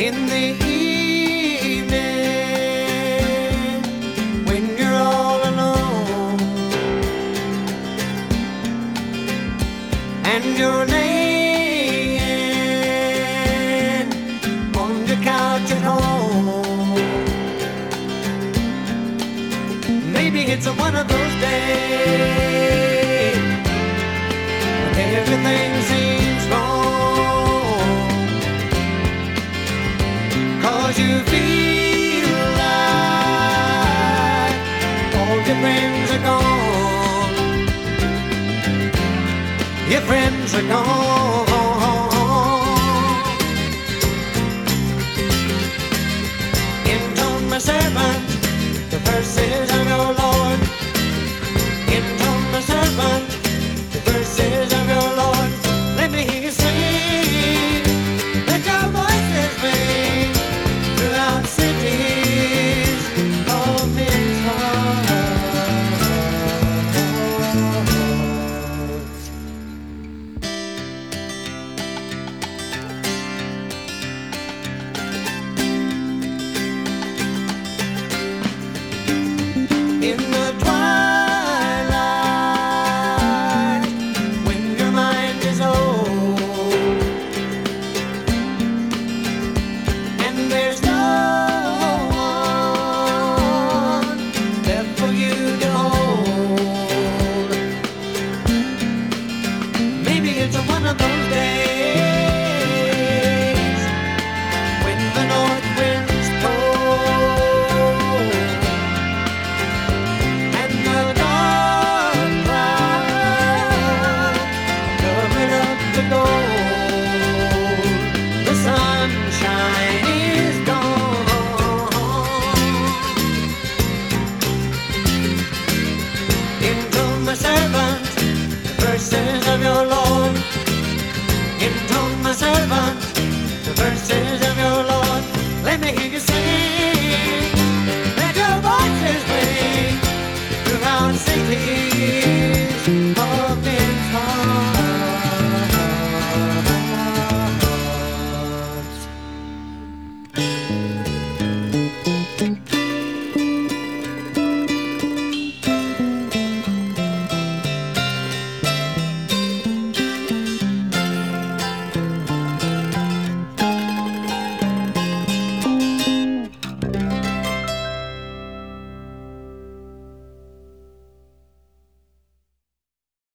in the evening when you're all alone and you're laying on your couch at home. Maybe it's one of those days when everything seems Cause you feel like all your friends are gone. Your friends are gone. Intone my servant, the verses of your Lord. Servant,